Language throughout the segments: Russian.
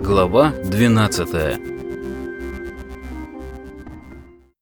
Глава 12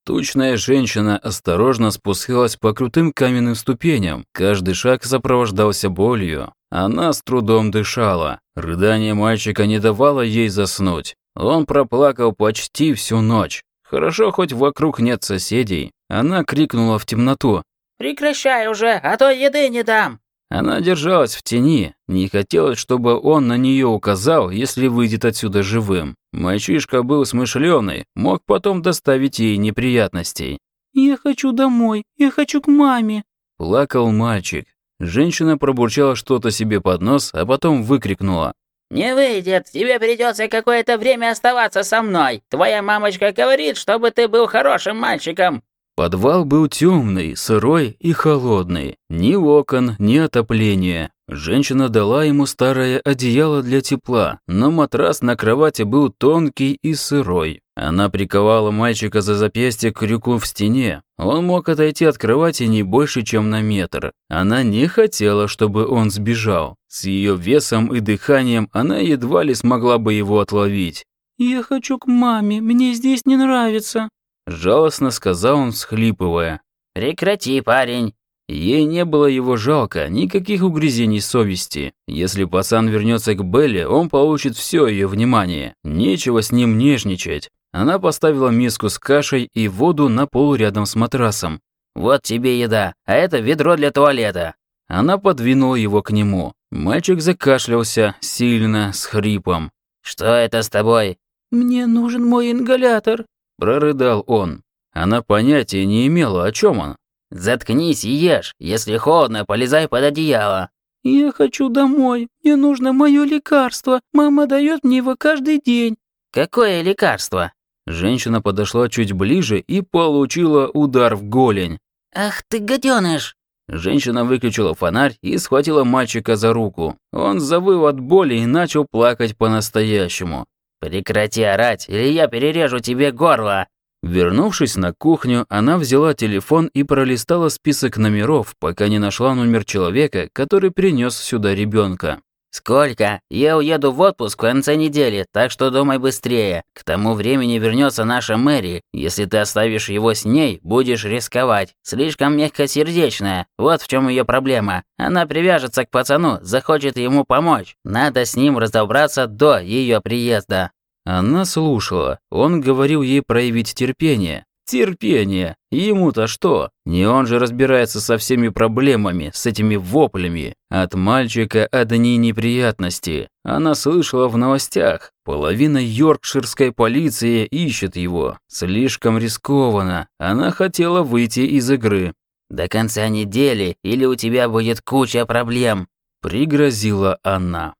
Тучная женщина осторожно спускалась по крутым каменным ступеням. Каждый шаг сопровождался болью. Она с трудом дышала. Рыдание мальчика не давало ей заснуть. Он проплакал почти всю ночь. Хорошо, хоть вокруг нет соседей. Она крикнула в темноту. «Прекращай уже, а то еды не дам!» Она держалась в тени, не хотелось, чтобы он на нее указал, если выйдет отсюда живым. Мальчишка был смышленый, мог потом доставить ей неприятностей. «Я хочу домой, я хочу к маме», – плакал мальчик. Женщина пробурчала что-то себе под нос, а потом выкрикнула. «Не выйдет, тебе придется какое-то время оставаться со мной. Твоя мамочка говорит, чтобы ты был хорошим мальчиком. Подвал был темный, сырой и холодный. Ни окон, ни отопления. Женщина дала ему старое одеяло для тепла, но матрас на кровати был тонкий и сырой. Она приковала мальчика за запястье к крюку в стене. Он мог отойти от кровати не больше, чем на метр. Она не хотела, чтобы он сбежал. С ее весом и дыханием она едва ли смогла бы его отловить. «Я хочу к маме, мне здесь не нравится», Жалостно сказал он, всхлипывая. «Прекрати, парень!» Ей не было его жалко, никаких угрызений совести. Если пацан вернется к Белле, он получит все ее внимание. Нечего с ним нежничать. Она поставила миску с кашей и воду на пол рядом с матрасом. «Вот тебе еда, а это ведро для туалета». Она подвинула его к нему. Мальчик закашлялся, сильно, с хрипом. «Что это с тобой?» «Мне нужен мой ингалятор», Прорыдал он. Она понятия не имела, о чем он. «Заткнись и ешь. Если холодно, полезай под одеяло». «Я хочу домой. Мне нужно мое лекарство. Мама дает мне его каждый день». «Какое лекарство?» Женщина подошла чуть ближе и получила удар в голень. «Ах ты гаденыш!» Женщина выключила фонарь и схватила мальчика за руку. Он завыл от боли и начал плакать по-настоящему. «Прекрати орать, или я перережу тебе горло!» Вернувшись на кухню, она взяла телефон и пролистала список номеров, пока не нашла номер человека, который принес сюда ребенка. «Сколько? Я уеду в отпуск в конце недели, так что думай быстрее. К тому времени вернется наша Мэри. Если ты оставишь его с ней, будешь рисковать. Слишком мягкосердечная. Вот в чем ее проблема. Она привяжется к пацану, захочет ему помочь. Надо с ним разобраться до ее приезда». Она слушала. Он говорил ей проявить терпение. Терпение. Ему-то что? Не он же разбирается со всеми проблемами, с этими воплями. От мальчика одни неприятности. Она слышала в новостях. Половина йоркширской полиции ищет его. Слишком рискованно. Она хотела выйти из игры. «До конца недели, или у тебя будет куча проблем», – пригрозила она.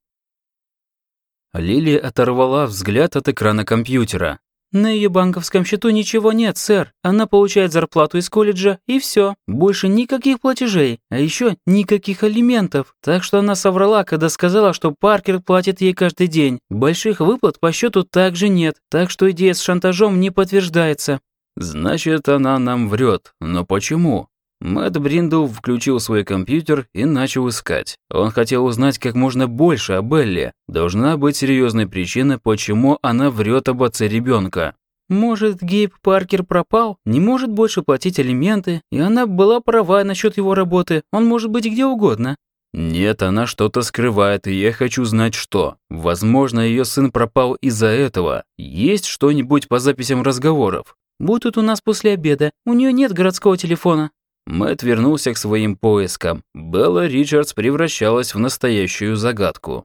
Лили оторвала взгляд от экрана компьютера. «На ее банковском счету ничего нет, сэр. Она получает зарплату из колледжа, и все. Больше никаких платежей, а еще никаких алиментов. Так что она соврала, когда сказала, что Паркер платит ей каждый день. Больших выплат по счету также нет, так что идея с шантажом не подтверждается». «Значит, она нам врет. Но почему?» Мэтт Бриндл включил свой компьютер и начал искать. Он хотел узнать как можно больше о Белле. Должна быть серьезная причина, почему она врет об отце ребенка. Может, Гейб Паркер пропал, не может больше платить алименты, и она была права насчет его работы, он может быть где угодно. Нет, она что-то скрывает, и я хочу знать что. Возможно, ее сын пропал из-за этого. Есть что-нибудь по записям разговоров? Будут у нас после обеда. У нее нет городского телефона. Мэтт вернулся к своим поискам. Белла Ричардс превращалась в настоящую загадку.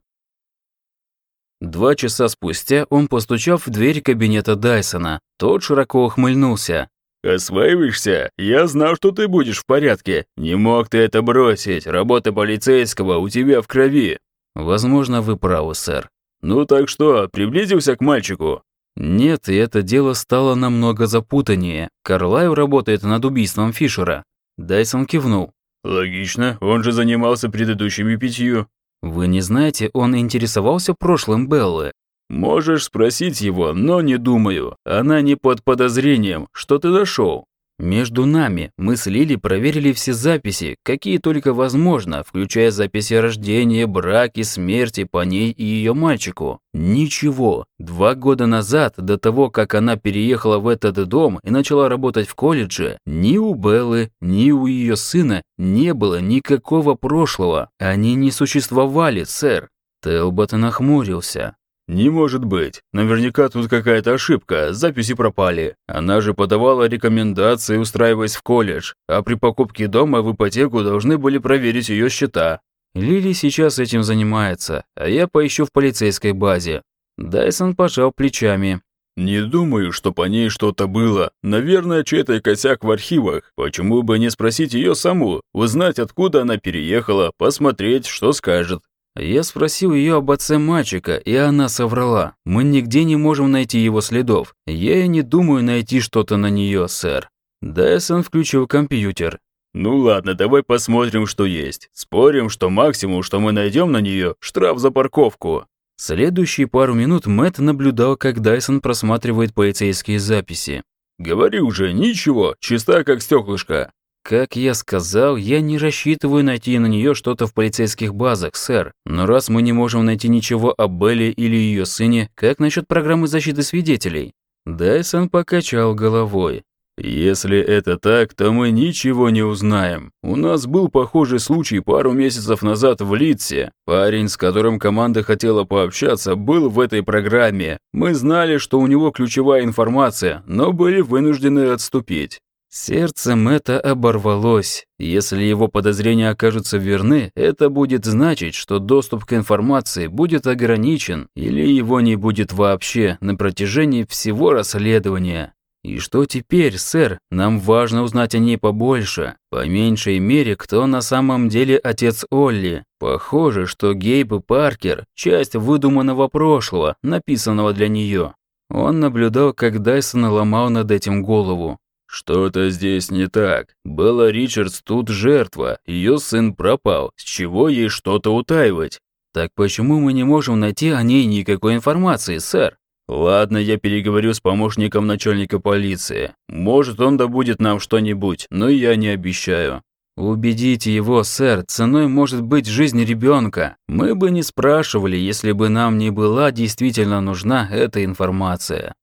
Два часа спустя он постучал в дверь кабинета Дайсона. Тот широко ухмыльнулся. «Осваиваешься? Я знал, что ты будешь в порядке. Не мог ты это бросить. Работа полицейского у тебя в крови». «Возможно, вы правы, сэр». «Ну так что, приблизился к мальчику?» Нет, и это дело стало намного запутаннее. Карлайв работает над убийством Фишера. Дайсон кивнул. «Логично, он же занимался предыдущими пятью». «Вы не знаете, он интересовался прошлым Беллы?» «Можешь спросить его, но не думаю. Она не под подозрением. Что ты нашел?» Между нами мы с Лили проверили все записи, какие только возможно, включая записи рождения, браки, смерти по ней и ее мальчику. Ничего. Два года назад, до того, как она переехала в этот дом и начала работать в колледже, ни у Беллы, ни у ее сына не было никакого прошлого. Они не существовали, сэр. Телбот нахмурился. «Не может быть. Наверняка тут какая-то ошибка, записи пропали. Она же подавала рекомендации, устраиваясь в колледж, а при покупке дома в ипотеку должны были проверить ее счета». Лили сейчас этим занимается, а я поищу в полицейской базе. Дайсон пожал плечами. «Не думаю, что по ней что-то было. Наверное, чей-то косяк в архивах. Почему бы не спросить ее саму, узнать, откуда она переехала, посмотреть, что скажет. Я спросил ее об отце мальчика, и она соврала. Мы нигде не можем найти его следов. Я и не думаю найти что-то на нее, сэр. Дайсон включил компьютер. «Ну ладно, давай посмотрим, что есть. Спорим, что максимум, что мы найдем на нее, штраф за парковку». Следующие пару минут Мэтт наблюдал, как Дайсон просматривает полицейские записи. «Говори уже, ничего, чиста как стеклышко. Как я сказал, я не рассчитываю найти на нее что-то в полицейских базах, сэр. Но раз мы не можем найти ничего о Белле или ее сыне, как насчет программы защиты свидетелей? Дайсон покачал головой. «Если это так, то мы ничего не узнаем. У нас был похожий случай пару месяцев назад в Литсе. Парень, с которым команда хотела пообщаться, был в этой программе. Мы знали, что у него ключевая информация, но были вынуждены отступить. Сердце Мэтта оборвалось. Если его подозрения окажутся верны, это будет значить, что доступ к информации будет ограничен или его не будет вообще на протяжении всего расследования. И что теперь, сэр? Нам важно узнать о ней побольше. По меньшей мере, кто на самом деле отец Олли. Похоже, что Гейб Паркер – часть выдуманного прошлого, написанного для нее. Он наблюдал, как Дайсон ломал над этим голову. «Что-то здесь не так. Белла Ричардс тут жертва, ее сын пропал, с чего ей что-то утаивать? Так почему мы не можем найти о ней никакой информации, сэр? Ладно, я переговорю с помощником начальника полиции. Может, он добудет нам что-нибудь, но я не обещаю». «Убедите его, сэр, ценой может быть жизнь ребенка. Мы бы не спрашивали, если бы нам не была действительно нужна эта информация».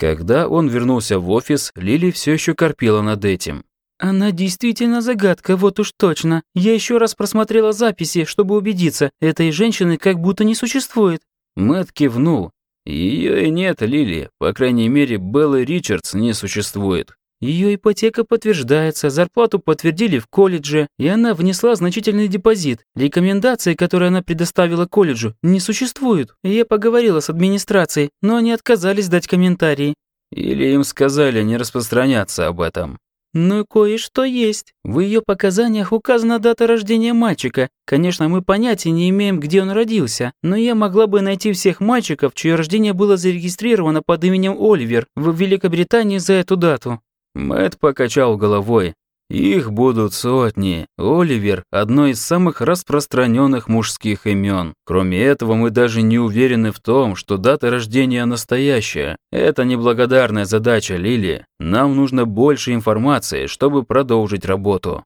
Когда он вернулся в офис, Лили все еще корпела над этим. «Она действительно загадка, вот уж точно. Я еще раз просмотрела записи, чтобы убедиться, этой женщины как будто не существует». Мэтт кивнул. Ее и нет, Лили. По крайней мере, Беллы Ричардс не существует. Ее ипотека подтверждается, зарплату подтвердили в колледже, и она внесла значительный депозит. Рекомендации, которые она предоставила колледжу, не существуют. Я поговорила с администрацией, но они отказались дать комментарии. Или им сказали не распространяться об этом. «Ну, кое-что есть. В ее показаниях указана дата рождения мальчика. Конечно, мы понятия не имеем, где он родился, но я могла бы найти всех мальчиков, чье рождение было зарегистрировано под именем Оливер в Великобритании за эту дату». Мэт покачал головой. Их будут сотни. Оливер – одно из самых распространенных мужских имен. Кроме этого, мы даже не уверены в том, что дата рождения настоящая. Это неблагодарная задача, Лили. Нам нужно больше информации, чтобы продолжить работу.